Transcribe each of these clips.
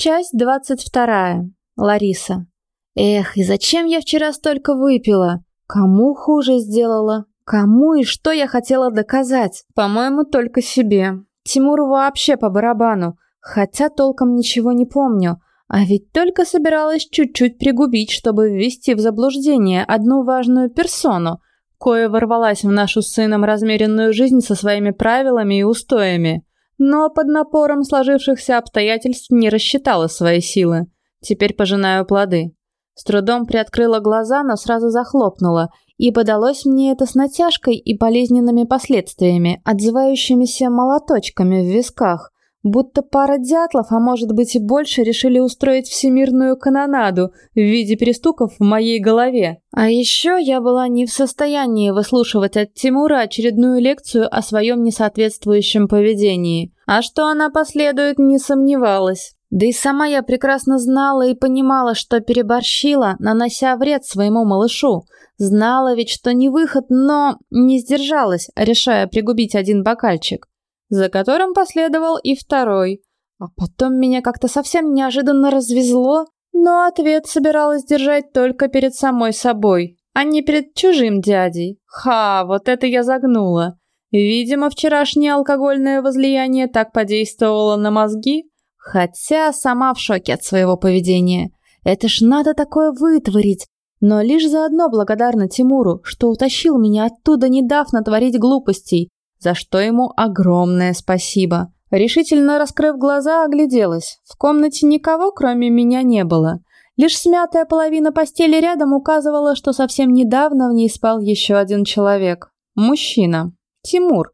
Часть двадцать вторая. Лариса. Эх, и зачем я вчера столько выпила? Кому хуже сделала? Кому и что я хотела доказать? По-моему, только себе. Тимуру вообще по барабану, хотя толком ничего не помню. А ведь только собиралась чуть-чуть пригубить, чтобы ввести в заблуждение одну важную персону, кое ворвалась в нашу с сыном размеренную жизнь со своими правилами и устоями но под напором сложившихся обстоятельств не рассчитала свои силы. Теперь пожинаю плоды. С трудом приоткрыла глаза, но сразу захлопнула, и подалось мне это с натяжкой и болезненными последствиями, отзывающимися молоточками в висках, будто пара дятлов, а может быть и больше, решили устроить всемирную канонаду в виде перестуков в моей голове. А еще я была не в состоянии выслушивать от Тимура очередную лекцию о своем несоответствующем поведении. А что она последует, не сомневалась. Да и сама я прекрасно знала и понимала, что переборщила, нанося вред своему малышу. Знала ведь, что не выход, но не сдержалась, решая пригубить один бокальчик за которым последовал и второй. А потом меня как-то совсем неожиданно развезло, но ответ собиралась держать только перед самой собой, а не перед чужим дядей. Ха, вот это я загнула. Видимо, вчерашнее алкогольное возлияние так подействовало на мозги, хотя сама в шоке от своего поведения. Это ж надо такое вытворить, но лишь заодно благодарна Тимуру, что утащил меня оттуда, не дав натворить глупостей, за что ему огромное спасибо. Решительно раскрыв глаза, огляделась. В комнате никого, кроме меня, не было. Лишь смятая половина постели рядом указывала, что совсем недавно в ней спал еще один человек. Мужчина. Тимур,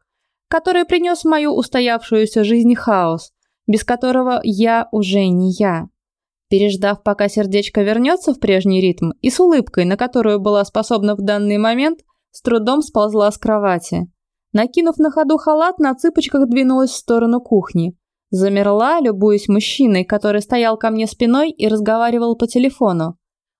который принес мою устоявшуюся жизнь хаос, без которого я уже не я. Переждав, пока сердечко вернется в прежний ритм, и с улыбкой, на которую была способна в данный момент, с трудом сползла с кровати. Накинув на ходу халат, на цыпочках двинулась в сторону кухни. Замерла, любуясь мужчиной, который стоял ко мне спиной и разговаривал по телефону.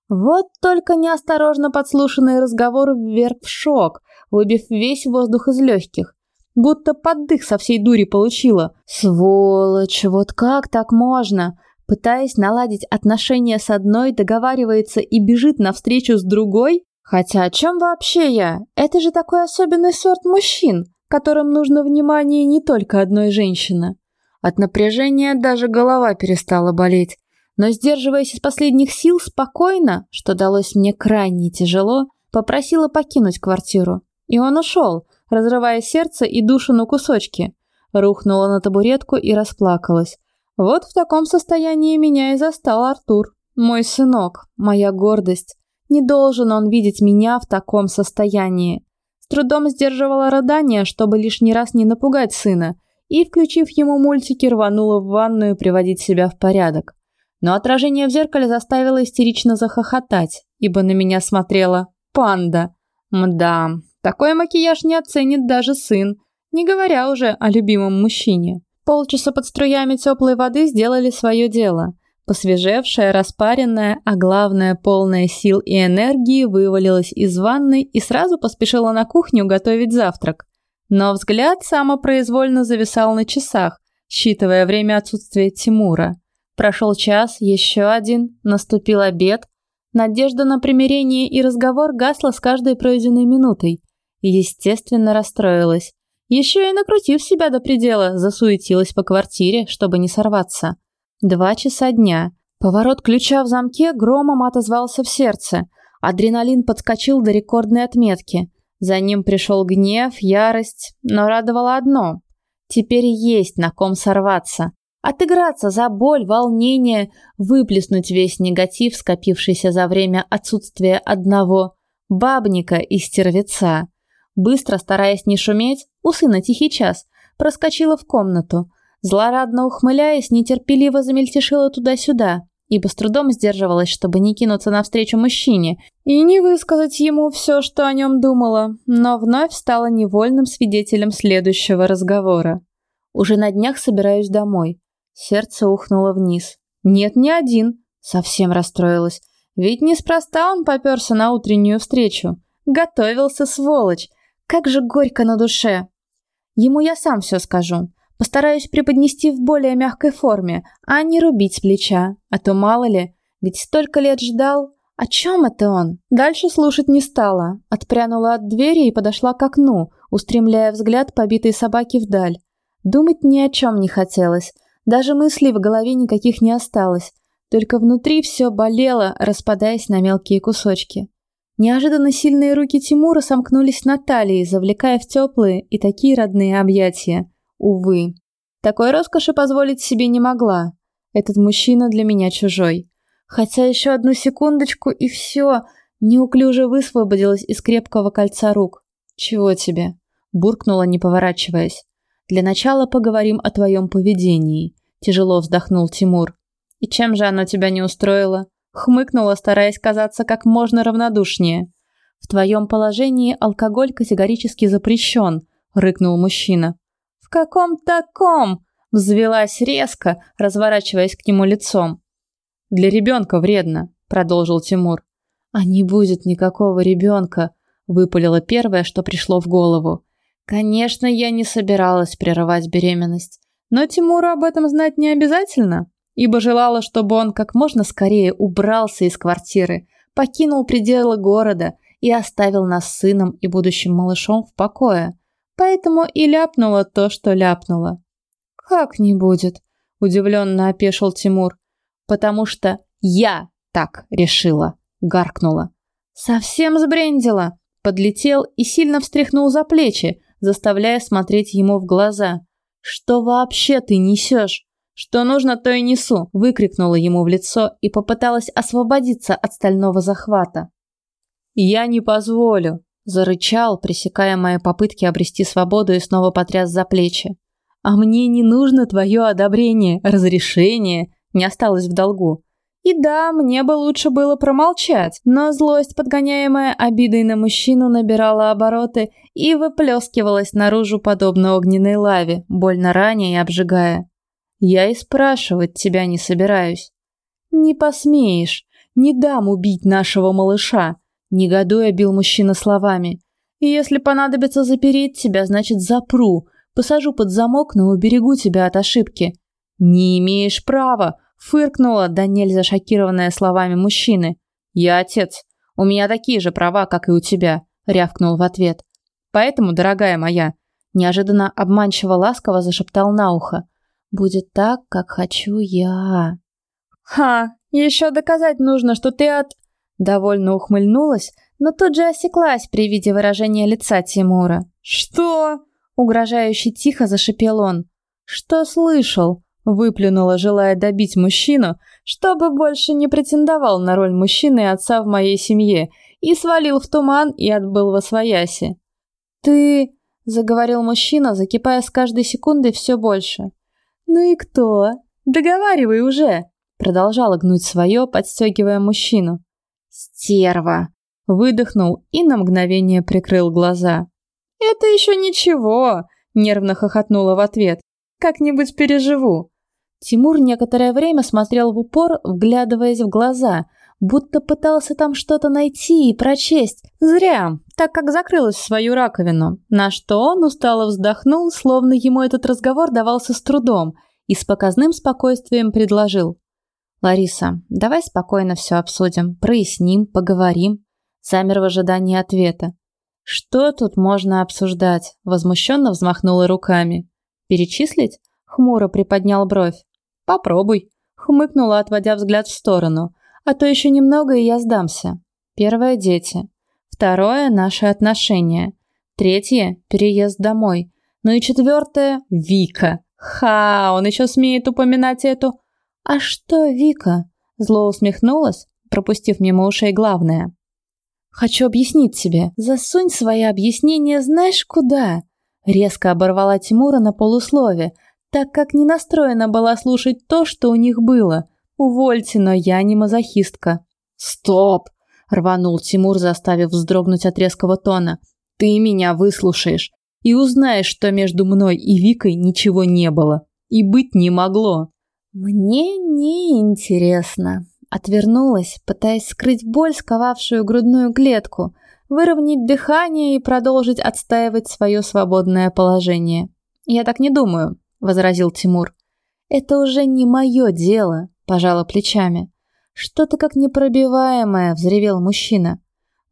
Вот только неосторожно подслушанный разговор вверх в шок, выбив весь воздух из легких. Будто поддых со всей дури получила. Сволочь, вот как так можно? Пытаясь наладить отношения с одной, договаривается и бежит навстречу с другой? Хотя о чем вообще я? Это же такой особенный сорт мужчин, которым нужно внимание не только одной женщины. От напряжения даже голова перестала болеть. Но сдерживаясь из последних сил спокойно, что далось мне крайне тяжело, попросила покинуть квартиру. И он ушел, разрывая сердце и душу на кусочки. Рухнула на табуретку и расплакалась. Вот в таком состоянии меня и застал Артур. Мой сынок, моя гордость. Не должен он видеть меня в таком состоянии. С трудом сдерживала рыдание, чтобы лишний раз не напугать сына, и, включив ему мультики, рванула в ванную приводить себя в порядок. Но отражение в зеркале заставило истерично захохотать, ибо на меня смотрела панда. Мда, такой макияж не оценит даже сын, не говоря уже о любимом мужчине. Полчаса под струями теплой воды сделали свое дело – Посвежевшая, распаренная, а главное, полная сил и энергии, вывалилась из ванной и сразу поспешила на кухню готовить завтрак. Но взгляд самопроизвольно зависал на часах, считывая время отсутствия Тимура. Прошел час, еще один, наступил обед. Надежда на примирение и разговор гасла с каждой пройденной минутой. Естественно, расстроилась. Еще и накрутив себя до предела, засуетилась по квартире, чтобы не сорваться. Два часа дня. Поворот ключа в замке громом отозвался в сердце. Адреналин подскочил до рекордной отметки. За ним пришел гнев, ярость, но радовало одно. Теперь есть на ком сорваться. Отыграться за боль, волнение, выплеснуть весь негатив, скопившийся за время отсутствия одного бабника и стервеца. Быстро, стараясь не шуметь, у сына тихий час, проскочила в комнату, Злорадно ухмыляясь, нетерпеливо замельтешила туда-сюда, ибо с трудом сдерживалась, чтобы не кинуться навстречу мужчине и не высказать ему все, что о нем думала, но вновь стала невольным свидетелем следующего разговора. Уже на днях собираюсь домой. Сердце ухнуло вниз. Нет, не один. Совсем расстроилась. Ведь неспроста он попёрся на утреннюю встречу. Готовился, сволочь. Как же горько на душе. Ему я сам все скажу. Постараюсь преподнести в более мягкой форме, а не рубить с плеча. А то мало ли, ведь столько лет ждал. О чем это он? Дальше слушать не стала. Отпрянула от двери и подошла к окну, устремляя взгляд побитой собаки вдаль. Думать ни о чем не хотелось. Даже мыслей в голове никаких не осталось. Только внутри все болело, распадаясь на мелкие кусочки. Неожиданно сильные руки Тимура сомкнулись на талии, завлекая в теплые и такие родные объятия. Увы, такой роскоши позволить себе не могла. Этот мужчина для меня чужой. Хотя еще одну секундочку и все, неуклюже высвободилась из крепкого кольца рук. «Чего тебе?» – буркнула, не поворачиваясь. «Для начала поговорим о твоем поведении», – тяжело вздохнул Тимур. «И чем же оно тебя не устроило?» Хмыкнула, стараясь казаться как можно равнодушнее. «В твоем положении алкоголь категорически запрещен», — рыкнул мужчина. «В каком таком?» — взвелась резко, разворачиваясь к нему лицом. «Для ребенка вредно», — продолжил Тимур. «А не будет никакого ребенка», — выпалило первое, что пришло в голову. Конечно, я не собиралась прерывать беременность, но Тимуру об этом знать не обязательно ибо желала, чтобы он как можно скорее убрался из квартиры, покинул пределы города и оставил нас с сыном и будущим малышом в покое. Поэтому и ляпнула то, что ляпнула. «Как не будет?» – удивленно опешил Тимур. «Потому что я так решила», – гаркнула. «Совсем сбрендила!» Подлетел и сильно встряхнул за плечи, заставляя смотреть ему в глаза. «Что вообще ты несешь?» «Что нужно, то и несу!» – выкрикнула ему в лицо и попыталась освободиться от стального захвата. «Я не позволю!» – зарычал, пресекая мои попытки обрести свободу и снова потряс за плечи. «А мне не нужно твое одобрение, разрешение!» – не осталось в долгу. И да, мне бы лучше было промолчать, но злость, подгоняемая обидой на мужчину, набирала обороты и выплескивалась наружу подобно огненной лаве, больно раня и обжигая. Я и спрашивать тебя не собираюсь. Не посмеешь, не дам убить нашего малыша, негодуя бил мужчина словами. И если понадобится запереть тебя, значит запру, посажу под замок, но уберегу тебя от ошибки. Не имеешь права, фыркнула да нельзя шокированная словами мужчины. Я отец, у меня такие же права, как и у тебя, рявкнул в ответ. Поэтому, дорогая моя, неожиданно обманчиво ласково зашептал на ухо. Будет так, как хочу я. Ха, еще доказать нужно, что ты от... Довольно ухмыльнулась, но тут же осеклась при виде выражения лица Тимура. Что? Угрожающе тихо зашипел он. Что слышал? Выплюнула, желая добить мужчину, чтобы больше не претендовал на роль мужчины и отца в моей семье, и свалил в туман и отбыл во свояси. «Ты...» — заговорил мужчина, закипая с каждой секундой все больше. «Ну и кто? Договаривай уже!» Продолжала гнуть свое, подстегивая мужчину. «Стерва!» Выдохнул и на мгновение прикрыл глаза. «Это еще ничего!» Нервно хохотнула в ответ. «Как-нибудь переживу!» Тимур некоторое время смотрел в упор, вглядываясь в глаза, будто пытался там что-то найти и прочесть. Зря, так как закрылась в свою раковину, на что он устало вздохнул, словно ему этот разговор давался с трудом, и с показным спокойствием предложил. «Лариса, давай спокойно все обсудим, проясним, поговорим». Замер в ожидании ответа. «Что тут можно обсуждать?» Возмущенно взмахнула руками. «Перечислить?» Хмуро приподнял бровь. «Попробуй», хмыкнула, отводя взгляд в сторону. А то еще немного, и я сдамся. Первое – дети. Второе – наши отношения. Третье – переезд домой. Ну и четвертое – Вика. Ха, он еще смеет упоминать эту. А что Вика? Зло усмехнулась, пропустив мимо ушей главное. Хочу объяснить тебе. Засунь свои объяснения знаешь куда. Резко оборвала Тимура на полуслове, так как не настроена была слушать то, что у них было – Увольте, но я не мазохистка. Стоп, рванул Тимур, заставив вздрогнуть от резкого тона. Ты меня выслушаешь и узнаешь, что между мной и Викой ничего не было и быть не могло. Мне не интересно. Отвернулась, пытаясь скрыть боль, сковавшую грудную клетку, выровнять дыхание и продолжить отстаивать свое свободное положение. Я так не думаю. возразил Тимур. Это уже не мое дело, пожала плечами. Что-то как непробиваемое, взревел мужчина.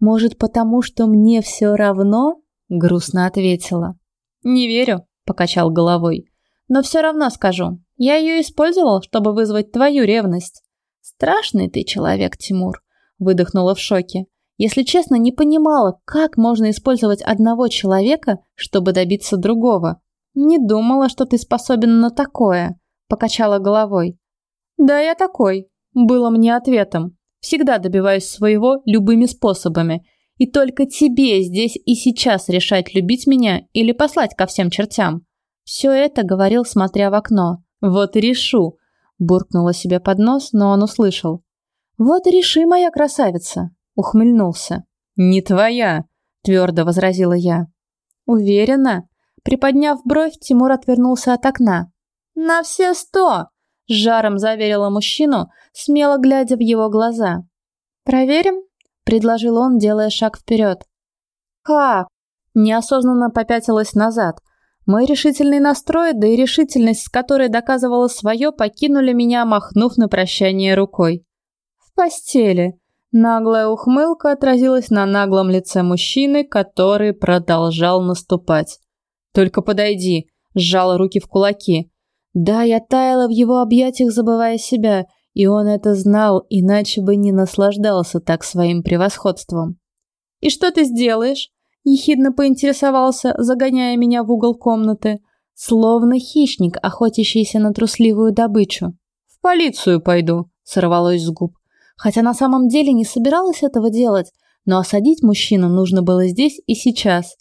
Может, потому что мне все равно? грустно ответила. Не верю, покачал головой. Но все равно скажу. Я ее использовал, чтобы вызвать твою ревность. Страшный ты человек, Тимур, выдохнула в шоке. Если честно, не понимала, как можно использовать одного человека, чтобы добиться другого. Не думала, что ты способен на такое, покачала головой. Да, я такой, было мне ответом. Всегда добиваюсь своего любыми способами, и только тебе здесь и сейчас решать, любить меня или послать ко всем чертям. Все это говорил, смотря в окно. Вот и решу, буркнула себе под нос, но он услышал. Вот и реши, моя красавица, ухмыльнулся. Не твоя, твердо возразила я. Уверена? Приподняв бровь, Тимур отвернулся от окна. На все сто, жаром заверила мужчину, смело глядя в его глаза. Проверим? предложил он, делая шаг вперед. Как? Неосознанно попятилась назад. Мой решительный настрой, да и решительность, с которой доказывала свое, покинули меня, махнув на прощание рукой. В постели. Наглая ухмылка отразилась на наглом лице мужчины, который продолжал наступать. «Только подойди», – сжала руки в кулаки. Да, я таяла в его объятиях, забывая себя, и он это знал, иначе бы не наслаждался так своим превосходством. «И что ты сделаешь?» – ехидно поинтересовался, загоняя меня в угол комнаты, словно хищник, охотящийся на трусливую добычу. «В полицию пойду», – сорвалось с губ. Хотя на самом деле не собиралась этого делать, но осадить мужчину нужно было здесь и сейчас.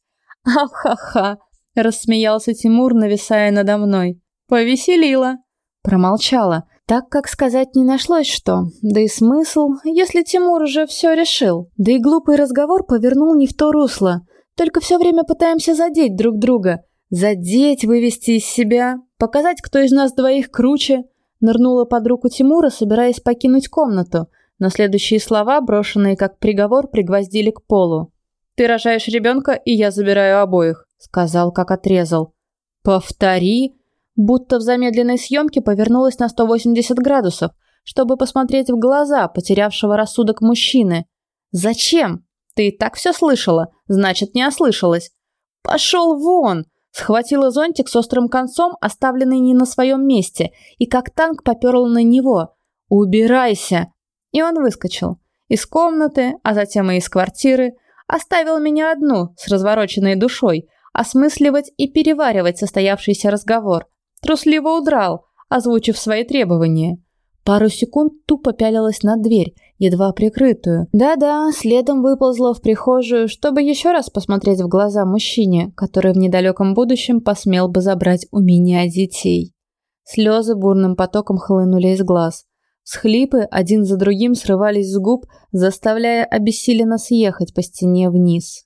«Ах-ха-ха!» – рассмеялся Тимур, нависая надо мной. «Повеселила!» Промолчала, так как сказать не нашлось что. Да и смысл, если Тимур уже все решил. Да и глупый разговор повернул не в то русло. Только все время пытаемся задеть друг друга. Задеть, вывести из себя, показать, кто из нас двоих круче. Нырнула под руку Тимура, собираясь покинуть комнату. Но следующие слова, брошенные как приговор, пригвоздили к полу. «Ты рожаешь ребенка, и я забираю обоих», — сказал, как отрезал. «Повтори», будто в замедленной съемке повернулась на 180 градусов, чтобы посмотреть в глаза потерявшего рассудок мужчины. «Зачем? Ты и так все слышала, значит, не ослышалась. Пошел вон!» Схватила зонтик с острым концом, оставленный не на своем месте, и как танк поперла на него. «Убирайся!» И он выскочил. Из комнаты, а затем и из квартиры. Оставил меня одну, с развороченной душой, осмысливать и переваривать состоявшийся разговор. Трусливо удрал, озвучив свои требования. Пару секунд тупо пялилась на дверь, едва прикрытую. Да-да, следом выползла в прихожую, чтобы еще раз посмотреть в глаза мужчине, который в недалеком будущем посмел бы забрать у меня детей. Слезы бурным потоком хлынули из глаз. Схлипы один за другим срывались с губ, заставляя обессиленно съехать по стене вниз.